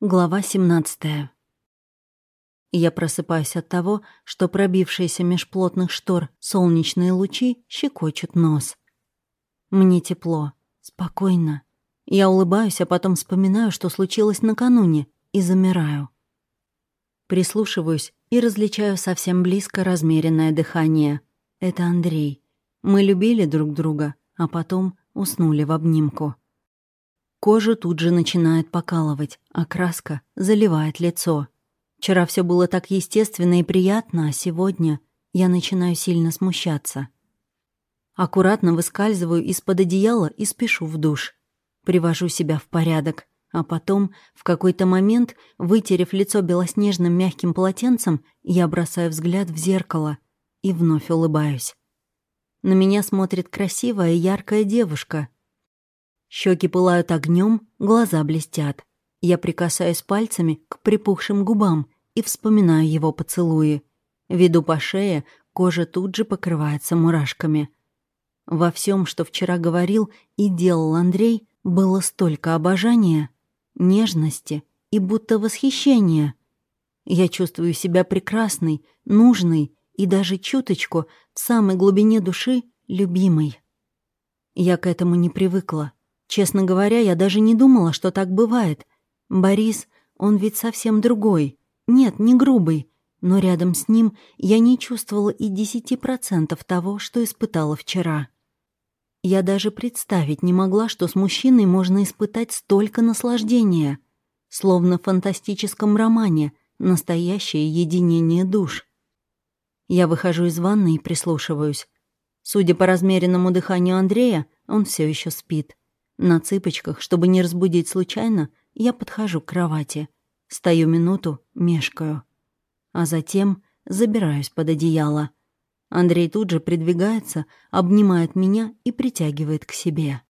Глава 17. Я просыпаюсь от того, что пробившиеся меж плотных штор солнечные лучи щекочут нос. Мне тепло, спокойно. Я улыбаюсь, а потом вспоминаю, что случилось накануне, и замираю. Прислушиваюсь и различаю совсем близко размеренное дыхание. Это Андрей. Мы любили друг друга, а потом уснули в обнимку. Кожу тут же начинает покалывать, а краска заливает лицо. Вчера все было так естественно и приятно, а сегодня я начинаю сильно смущаться. Аккуратно выскальзываю из-под одеяла и спешу в душ. Привожу себя в порядок, а потом, в какой-то момент, вытерев лицо белоснежным мягким полотенцем, я бросаю взгляд в зеркало и вновь улыбаюсь. На меня смотрит красивая яркая девушка — Щеки пылают огнем, глаза блестят. Я прикасаюсь пальцами к припухшим губам и вспоминаю его поцелуи. Веду по шее, кожа тут же покрывается мурашками. Во всем, что вчера говорил и делал Андрей, было столько обожания, нежности и будто восхищения. Я чувствую себя прекрасной, нужной и даже чуточку в самой глубине души любимой. Я к этому не привыкла. Честно говоря, я даже не думала, что так бывает. Борис, он ведь совсем другой. Нет, не грубый. Но рядом с ним я не чувствовала и десяти процентов того, что испытала вчера. Я даже представить не могла, что с мужчиной можно испытать столько наслаждения. Словно в фантастическом романе «Настоящее единение душ». Я выхожу из ванны и прислушиваюсь. Судя по размеренному дыханию Андрея, он все еще спит. На цыпочках, чтобы не разбудить случайно, я подхожу к кровати. Стою минуту, мешкаю. А затем забираюсь под одеяло. Андрей тут же придвигается, обнимает меня и притягивает к себе.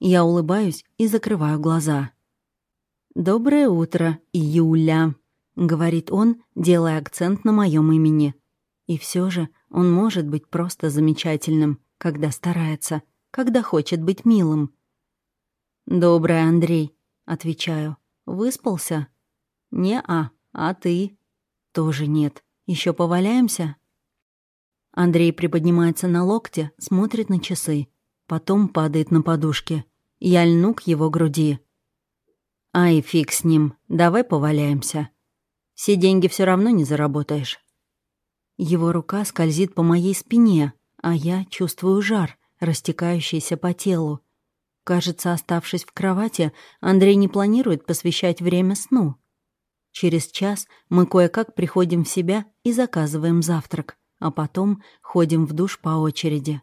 Я улыбаюсь и закрываю глаза. «Доброе утро, Юля», — говорит он, делая акцент на моем имени. И все же он может быть просто замечательным, когда старается — когда хочет быть милым. «Доброе, Андрей», — отвечаю. «Выспался?» «Не-а, а ты?» «Тоже нет. Еще поваляемся?» Андрей приподнимается на локте, смотрит на часы. Потом падает на подушке. Я льну к его груди. «Ай, фиг с ним. Давай поваляемся. Все деньги все равно не заработаешь». Его рука скользит по моей спине, а я чувствую жар, растекающийся по телу. Кажется, оставшись в кровати, Андрей не планирует посвящать время сну. Через час мы кое-как приходим в себя и заказываем завтрак, а потом ходим в душ по очереди.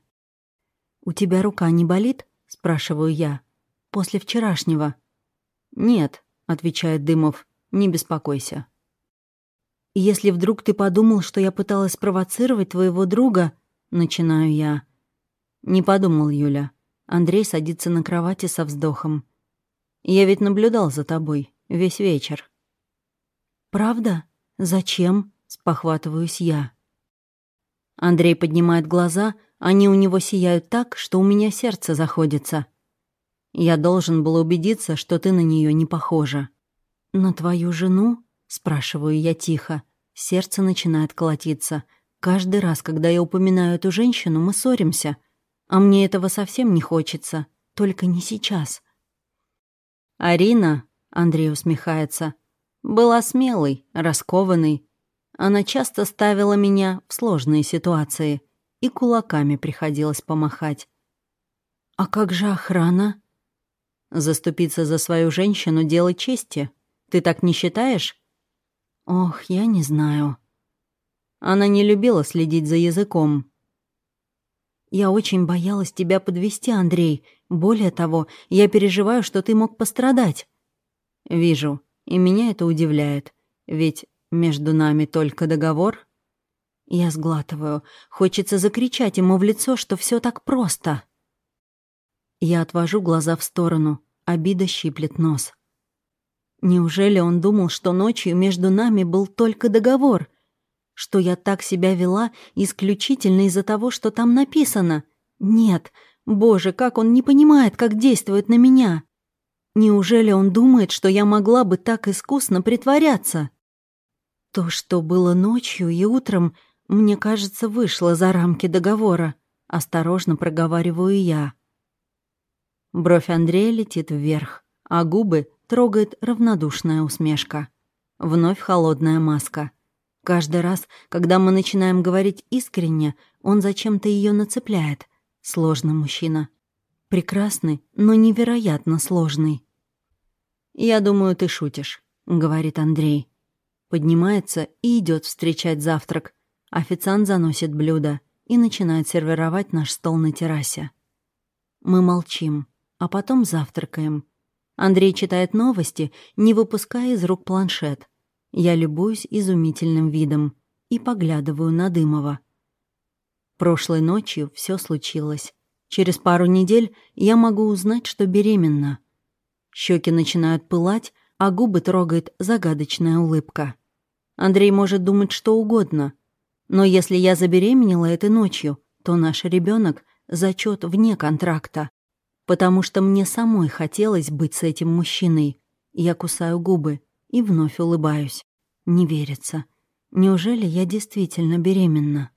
«У тебя рука не болит?» — спрашиваю я. «После вчерашнего». «Нет», — отвечает Дымов, — «не беспокойся». «Если вдруг ты подумал, что я пыталась спровоцировать твоего друга...» — начинаю я. «Не подумал, Юля». Андрей садится на кровати со вздохом. «Я ведь наблюдал за тобой весь вечер». «Правда? Зачем?» — спохватываюсь я. Андрей поднимает глаза, они у него сияют так, что у меня сердце заходится. Я должен был убедиться, что ты на нее не похожа. «На твою жену?» — спрашиваю я тихо. Сердце начинает колотиться. Каждый раз, когда я упоминаю эту женщину, мы ссоримся — а мне этого совсем не хочется. Только не сейчас. Арина, Андрей усмехается, была смелой, раскованной. Она часто ставила меня в сложные ситуации, и кулаками приходилось помахать. «А как же охрана?» «Заступиться за свою женщину — дело чести. Ты так не считаешь?» «Ох, я не знаю». Она не любила следить за языком, я очень боялась тебя подвести, Андрей. Более того, я переживаю, что ты мог пострадать. Вижу, и меня это удивляет. Ведь между нами только договор. Я сглатываю. Хочется закричать ему в лицо, что все так просто. Я отвожу глаза в сторону. Обида щиплет нос. Неужели он думал, что ночью между нами был только договор — что я так себя вела исключительно из-за того, что там написано. Нет, боже, как он не понимает, как действует на меня. Неужели он думает, что я могла бы так искусно притворяться? То, что было ночью и утром, мне кажется, вышло за рамки договора. Осторожно проговариваю я. Бровь Андрея летит вверх, а губы трогает равнодушная усмешка. Вновь холодная маска. Каждый раз, когда мы начинаем говорить искренне, он зачем-то ее нацепляет. Сложный мужчина. Прекрасный, но невероятно сложный. «Я думаю, ты шутишь», — говорит Андрей. Поднимается и идет встречать завтрак. Официант заносит блюдо и начинает сервировать наш стол на террасе. Мы молчим, а потом завтракаем. Андрей читает новости, не выпуская из рук планшет. Я любуюсь изумительным видом и поглядываю на Дымова. Прошлой ночью все случилось. Через пару недель я могу узнать, что беременна. Щеки начинают пылать, а губы трогает загадочная улыбка. Андрей может думать что угодно, но если я забеременела этой ночью, то наш ребенок зачет вне контракта. Потому что мне самой хотелось быть с этим мужчиной. Я кусаю губы и вновь улыбаюсь. Не верится. Неужели я действительно беременна?